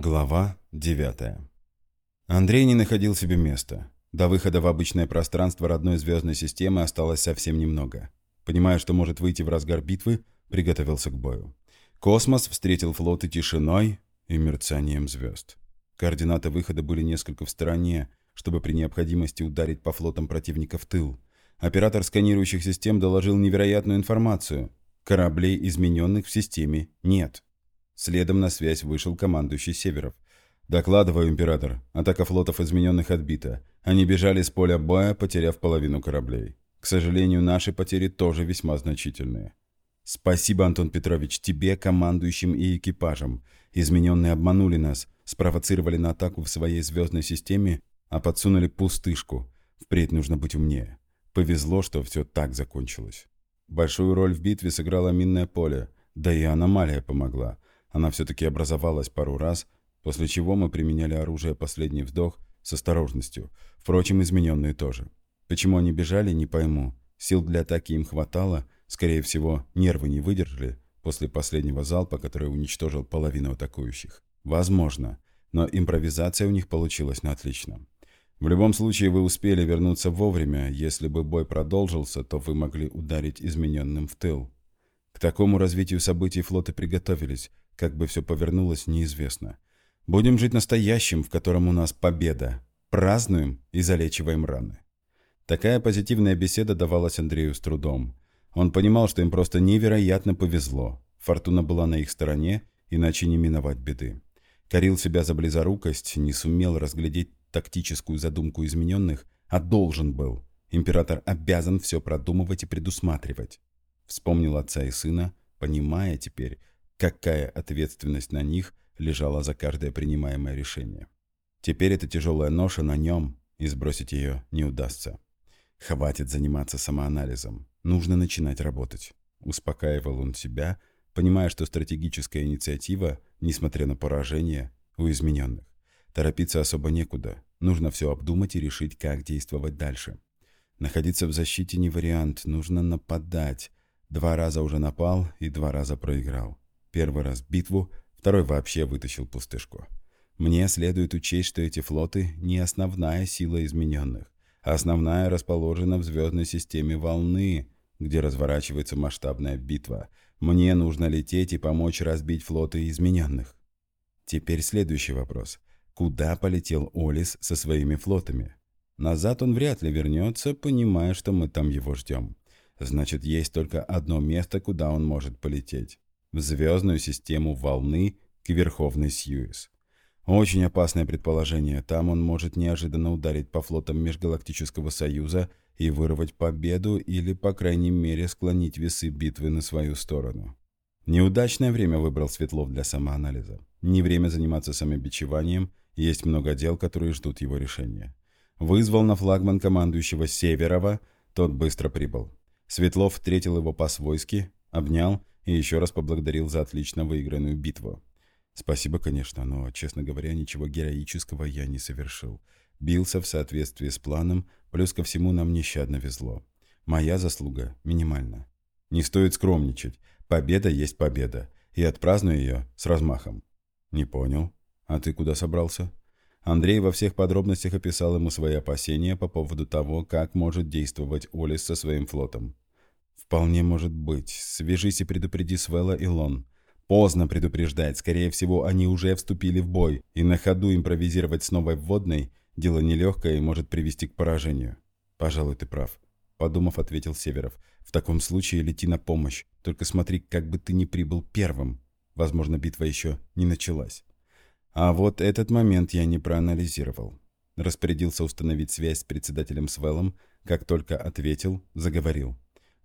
Глава 9 Андрей не находил себе места. До выхода в обычное пространство родной звездной системы осталось совсем немного. Понимая, что может выйти в разгар битвы, приготовился к бою. Космос встретил флоты тишиной и мерцанием звезд. Координаты выхода были несколько в стороне, чтобы при необходимости ударить по флотам противника в тыл. Оператор сканирующих систем доложил невероятную информацию. Кораблей, измененных в системе, нет. Следом на связь вышел командующий Северов. «Докладываю, император. Атака флотов измененных отбита. Они бежали с поля боя, потеряв половину кораблей. К сожалению, наши потери тоже весьма значительные». «Спасибо, Антон Петрович, тебе, командующим и экипажам. Измененные обманули нас, спровоцировали на атаку в своей звездной системе, а подсунули пустышку. Впредь нужно быть умнее. Повезло, что все так закончилось». Большую роль в битве сыграло минное поле, да и аномалия помогла – она все-таки образовалась пару раз, после чего мы применяли оружие «Последний вдох» с осторожностью. Впрочем, измененные тоже. Почему они бежали, не пойму. Сил для атаки им хватало, скорее всего, нервы не выдержали после последнего залпа, который уничтожил половину атакующих. Возможно, но импровизация у них получилась на отлично. В любом случае, вы успели вернуться вовремя. Если бы бой продолжился, то вы могли ударить измененным в тыл. К такому развитию событий флоты приготовились, как бы все повернулось, неизвестно. Будем жить настоящим, в котором у нас победа. Празднуем и залечиваем раны. Такая позитивная беседа давалась Андрею с трудом. Он понимал, что им просто невероятно повезло. Фортуна была на их стороне, иначе не миновать беды. Корил себя за близорукость, не сумел разглядеть тактическую задумку измененных, а должен был. Император обязан все продумывать и предусматривать. Вспомнил отца и сына, понимая теперь, какая ответственность на них лежала за каждое принимаемое решение. Теперь эта тяжелая ноша на нем, и сбросить ее не удастся. Хватит заниматься самоанализом. Нужно начинать работать. Успокаивал он себя, понимая, что стратегическая инициатива, несмотря на поражение, у измененных. Торопиться особо некуда. Нужно все обдумать и решить, как действовать дальше. Находиться в защите не вариант, нужно нападать. Два раза уже напал и два раза проиграл. Первый раз битву, второй вообще вытащил пустышку. Мне следует учесть, что эти флоты не основная сила измененных, а основная расположена в звездной системе волны, где разворачивается масштабная битва. Мне нужно лететь и помочь разбить флоты измененных. Теперь следующий вопрос. Куда полетел Олис со своими флотами? Назад он вряд ли вернется, понимая, что мы там его ждем. Значит, есть только одно место, куда он может полететь в звездную систему волны к Верховной Сьюис. Очень опасное предположение. Там он может неожиданно ударить по флотам Межгалактического Союза и вырвать победу или, по крайней мере, склонить весы битвы на свою сторону. Неудачное время выбрал Светлов для самоанализа. Не время заниматься самобичеванием, есть много дел, которые ждут его решения. Вызвал на флагман командующего Северова, тот быстро прибыл. Светлов встретил его по-свойски, обнял и еще раз поблагодарил за отлично выигранную битву. Спасибо, конечно, но, честно говоря, ничего героического я не совершил. Бился в соответствии с планом, плюс ко всему нам нещадно везло. Моя заслуга минимальна. Не стоит скромничать. Победа есть победа. И отпраздную ее с размахом. Не понял. А ты куда собрался? Андрей во всех подробностях описал ему свои опасения по поводу того, как может действовать Олис со своим флотом. «Вполне может быть. Свяжись и предупреди Свелла и Лон. Поздно предупреждать. Скорее всего, они уже вступили в бой, и на ходу импровизировать с новой вводной – дело нелегкое и может привести к поражению». «Пожалуй, ты прав», – подумав, ответил Северов. «В таком случае лети на помощь. Только смотри, как бы ты не прибыл первым. Возможно, битва еще не началась». А вот этот момент я не проанализировал. Распорядился установить связь с председателем Свеллом, как только ответил, заговорил.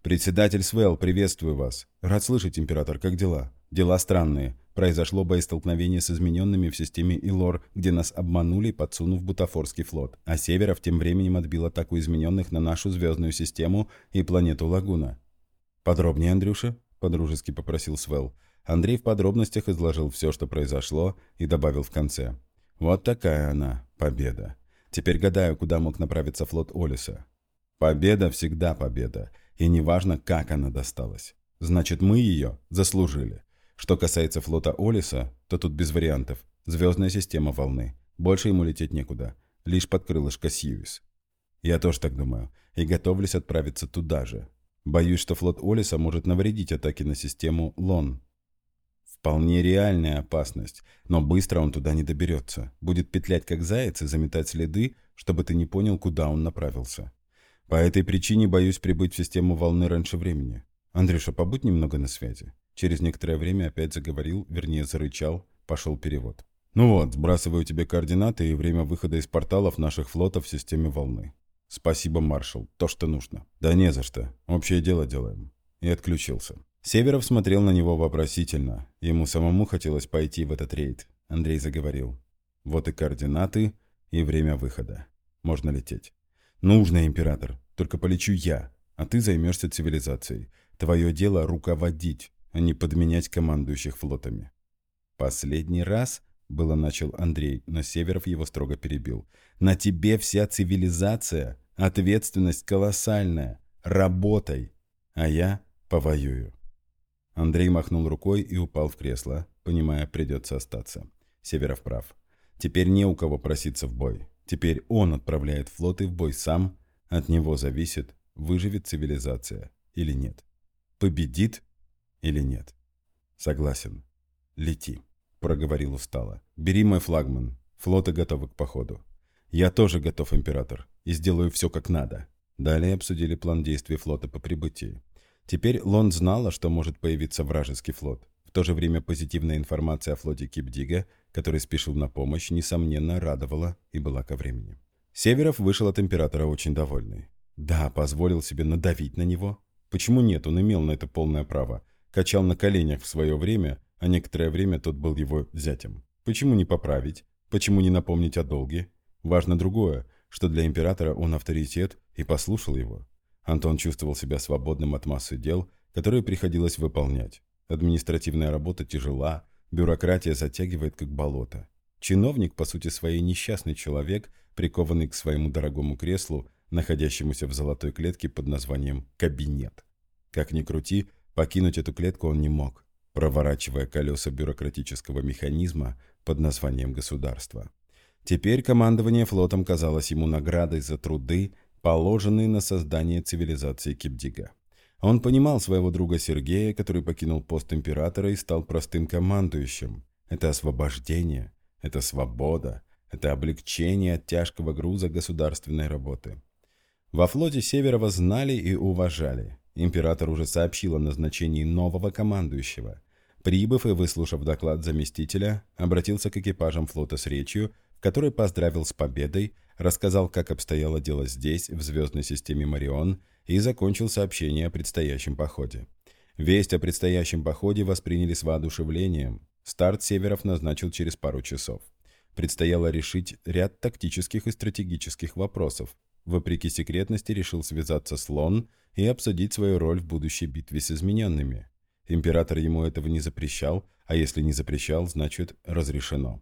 «Председатель Свел, приветствую вас. Рад слышать, император, как дела?» «Дела странные. Произошло боестолкновение с измененными в системе Илор, где нас обманули, подсунув бутафорский флот. А Северов тем временем отбил атаку измененных на нашу звездную систему и планету Лагуна». «Подробнее, Андрюша?» – подружески попросил Свел. Андрей в подробностях изложил все, что произошло, и добавил в конце. «Вот такая она, победа. Теперь гадаю, куда мог направиться флот Олиса. Победа всегда победа и неважно, как она досталась. Значит, мы ее заслужили. Что касается флота Олиса, то тут без вариантов. Звездная система волны. Больше ему лететь некуда. Лишь под крылышко Сьюис. Я тоже так думаю. И готовлюсь отправиться туда же. Боюсь, что флот Олиса может навредить атаке на систему Лон. Вполне реальная опасность, но быстро он туда не доберется. Будет петлять как заяц и заметать следы, чтобы ты не понял, куда он направился. По этой причине боюсь прибыть в систему волны раньше времени. Андрюша, побудь немного на связи. Через некоторое время опять заговорил, вернее зарычал, пошел перевод. Ну вот, сбрасываю тебе координаты и время выхода из порталов наших флотов в системе волны. Спасибо, маршал, то, что нужно. Да не за что, общее дело делаем. И отключился. Северов смотрел на него вопросительно. Ему самому хотелось пойти в этот рейд. Андрей заговорил. Вот и координаты, и время выхода. Можно лететь. Нужно, император. Только полечу я, а ты займешься цивилизацией. Твое дело руководить, а не подменять командующих флотами. Последний раз было начал Андрей, но Северов его строго перебил. На тебе вся цивилизация, ответственность колоссальная. Работай, а я повоюю. Андрей махнул рукой и упал в кресло, понимая, придется остаться. Северов прав. Теперь не у кого проситься в бой. Теперь он отправляет флоты в бой сам. От него зависит, выживет цивилизация или нет. Победит или нет. Согласен. Лети, проговорил устало. Бери мой флагман. Флоты готовы к походу. Я тоже готов, император, и сделаю все как надо. Далее обсудили план действий флота по прибытии. Теперь Лонд знала, что может появиться вражеский флот. То же время позитивная информация о флоте Кипдига, который спешил на помощь, несомненно, радовала и была ко времени. Северов вышел от императора очень довольный. Да, позволил себе надавить на него. Почему нет, он имел на это полное право. Качал на коленях в свое время, а некоторое время тот был его зятем. Почему не поправить? Почему не напомнить о долге? Важно другое, что для императора он авторитет и послушал его. Антон чувствовал себя свободным от массы дел, которые приходилось выполнять. Административная работа тяжела, бюрократия затягивает как болото. Чиновник, по сути своей, несчастный человек, прикованный к своему дорогому креслу, находящемуся в золотой клетке под названием «кабинет». Как ни крути, покинуть эту клетку он не мог, проворачивая колеса бюрократического механизма под названием «государство». Теперь командование флотом казалось ему наградой за труды, положенный на создание цивилизации Кипдига. Он понимал своего друга Сергея, который покинул пост императора и стал простым командующим. Это освобождение, это свобода, это облегчение от тяжкого груза государственной работы. Во флоте Северова знали и уважали. Император уже сообщил о назначении нового командующего. Прибыв и выслушав доклад заместителя, обратился к экипажам флота с речью, в которой поздравил с победой рассказал, как обстояло дело здесь, в звездной системе Марион, и закончил сообщение о предстоящем походе. Весть о предстоящем походе восприняли с воодушевлением. Старт Северов назначил через пару часов. Предстояло решить ряд тактических и стратегических вопросов. Вопреки секретности решил связаться с Лон и обсудить свою роль в будущей битве с измененными. Император ему этого не запрещал, а если не запрещал, значит разрешено.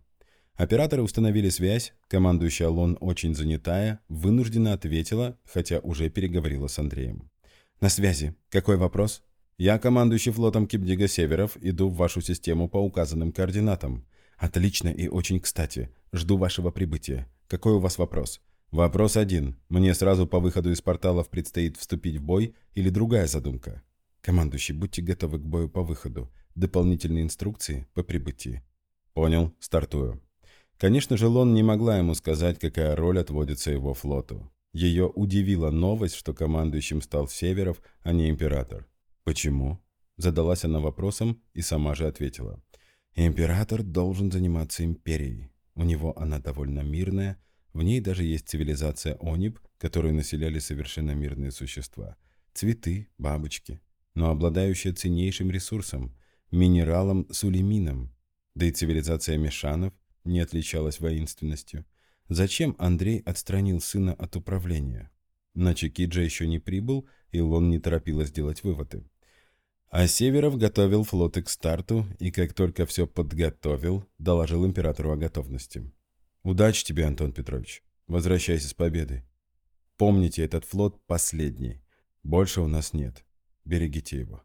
Операторы установили связь, командующая Лон, очень занятая, вынужденно ответила, хотя уже переговорила с Андреем. «На связи. Какой вопрос?» «Я, командующий флотом Кипдига Северов, иду в вашу систему по указанным координатам». «Отлично и очень кстати. Жду вашего прибытия. Какой у вас вопрос?» «Вопрос один. Мне сразу по выходу из порталов предстоит вступить в бой или другая задумка?» «Командующий, будьте готовы к бою по выходу. Дополнительные инструкции по прибытии». «Понял. Стартую». Конечно же, Лон не могла ему сказать, какая роль отводится его флоту. Ее удивила новость, что командующим стал Северов, а не император. «Почему?» – задалась она вопросом и сама же ответила. «Император должен заниматься империей. У него она довольно мирная, в ней даже есть цивилизация Ониб, которую населяли совершенно мирные существа. Цветы, бабочки, но обладающая ценнейшим ресурсом – минералом сулемином. Да и цивилизация Мешанов не отличалась воинственностью. Зачем Андрей отстранил сына от управления? На Чикиджа еще не прибыл, и Лон не торопилась делать выводы. А Северов готовил флоты к старту, и как только все подготовил, доложил императору о готовности. «Удачи тебе, Антон Петрович. Возвращайся с победой. Помните, этот флот последний. Больше у нас нет. Берегите его.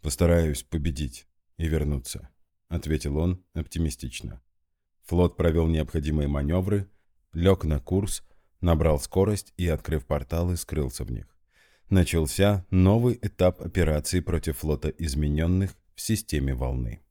Постараюсь победить и вернуться», — ответил он оптимистично. Флот провел необходимые маневры, лег на курс, набрал скорость и, открыв порталы, скрылся в них. Начался новый этап операции против флота измененных в системе волны.